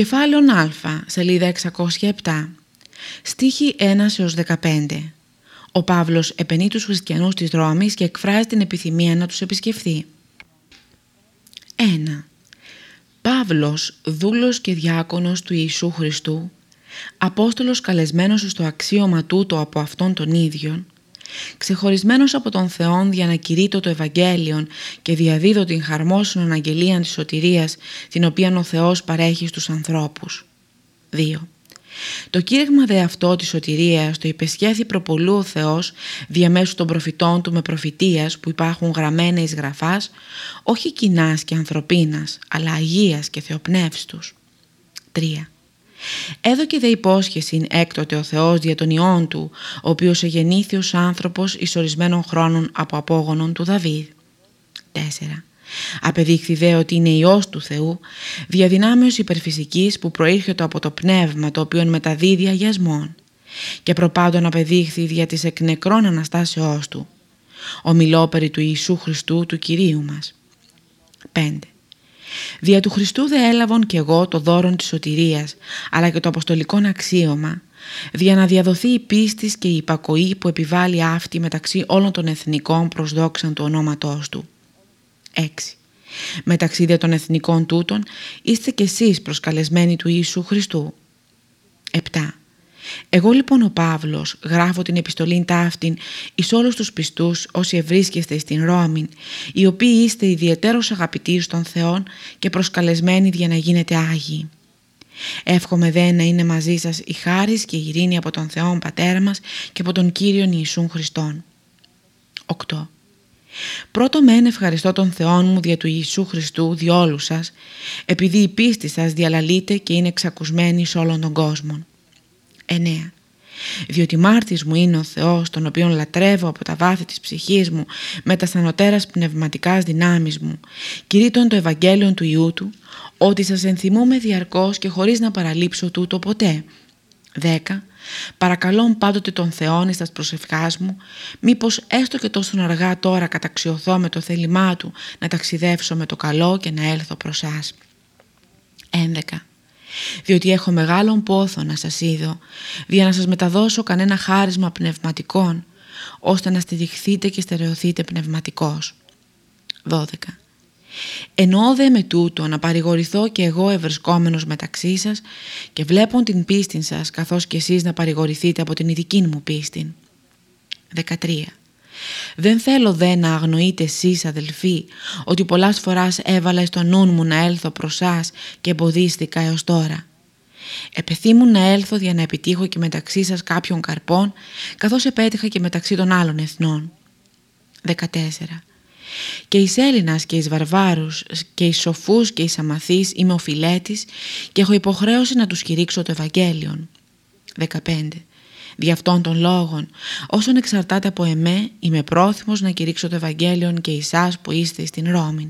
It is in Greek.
Κεφάλαιον Α, σελίδα 607, στίχη 1 έως 15. Ο Παύλος επενεί τους χριστιανούς της Ρώμης και εκφράζει την επιθυμία να τους επισκεφθεί. 1. Παύλος, δούλος και διάκονος του Ιησού Χριστού, Απόστολος καλεσμένος στο αξίωμα τούτο από αυτόν τον ίδιον, ξεχωρισμένος από τον Θεόν για να κηρύττω το Ευαγγέλιο και διαδίδω την χαρμόσυνον αγγελία της σωτηρίας την οποία ο Θεός παρέχει στους ανθρώπους. 2. Το κήρυγμα δε αυτό της σωτηρίας το υπεσχέθη προπολού ο Θεός διαμέσου των προφητών του με προφητείας που υπάρχουν γραμμένα εις γραφάς, όχι κοινάς και ανθρωπίνας, αλλά αγίας και θεοπνεύστους. 3. Έδωκε δε υπόσχεση έκτοτε ο Θεός δια των ιών του, ο οποίος εγεννήθη ως άνθρωπος εις ορισμένων χρόνων από απόγονον του Δαβίδ. 4. Απεδείχθη δε ότι είναι Υιός του Θεού, διαδυνάμεως υπερφυσικής που προήρχεται από το πνεύμα το οποίο μεταδίδει αγιασμόν και προπάντων απεδείχθη δια της εκ νεκρών Αναστάσεώς του. Ομιλώ περί του Ιησού Χριστού του Κυρίου μας. 5. Δια του Χριστού δε έλαβον κι εγώ το δώρο της σωτηρίας, αλλά και το αποστολικό αξίωμα, δια να διαδοθεί η πίστη και η υπακοή που επιβάλλει αυτή μεταξύ όλων των εθνικών προσδόξαν του ονόματός του. 6. Μεταξύ δε των εθνικών τούτων είστε κι εσείς προσκαλεσμένοι του Ιησού Χριστού. 7. Εγώ λοιπόν ο Παύλος γράφω την επιστολή ταύτην εις όλους τους πιστούς όσοι ευρίσκεστε στην Ρώμη, οι οποίοι είστε ιδιαίτερος αγαπητοί στον Θεόν και προσκαλεσμένοι για να γίνετε Άγιοι. Εύχομαι δε να είναι μαζί σας η χάρις και η ειρήνη από τον Θεόν Πατέρα μας και από τον Κύριον Ιησούν Χριστόν. 8. Πρώτο μεν ευχαριστώ τον Θεόν μου δια του Ιησού Χριστού διόλου σας, επειδή η πίστη σας διαλαλείται και είναι εξακουσμένη σε όλον τον κόσμο. 9. Διότι μάρτης μου είναι ο Θεός, τον οποίον λατρεύω από τα βάθη της ψυχής μου, με τα σανωτέρας πνευματικάς δυνάμεις μου, κηρύττων το Ευαγγέλιο του Ιού Του, ότι σας ενθυμούμε διαρκώς και χωρίς να παραλείψω τούτο ποτέ. 10. Παρακαλώ πάντοτε τον Θεόν εις τας προσευχάς μου, μήπως έστω και τόσο αργά τώρα καταξιωθώ με το θέλημά Του να ταξιδεύσω με το καλό και να έλθω προς σας. 11 διότι έχω μεγάλον πόθο να σας είδω, για να σας μεταδώσω κανένα χάρισμα πνευματικών, ώστε να στηριχθείτε και στερεωθείτε πνευματικός. 12. Εννοώ δε με τούτο να παρηγορηθώ και εγώ ευρισκόμενος μεταξύ σας και βλέπω την πίστη σας καθώς και εσείς να παρηγορηθείτε από την ειδική μου πίστη. 13. Δεν θέλω δε να αγνοείτε εσείς αδελφοί ότι πολλάς φοράς έβαλα στο νου μου να έλθω προς σας και εμποδίστηκα έως τώρα. Επεθύμουν να έλθω για να επιτύχω και μεταξύ σας κάποιων καρπών καθώς επέτυχα και μεταξύ των άλλων εθνών. 14. Και εις Έλληνας και εις Βαρβάρους και εις σοφούς και εις αμαθείς είμαι ο φιλέτης και έχω υποχρέωση να τους κηρύξω το Ευαγγέλιον. 15. Δι' αυτών των λόγων, όσον εξαρτάται από εμέ, είμαι πρόθυμος να κηρύξω το Ευαγγέλιο και εσάς που είστε στην Ρώμη.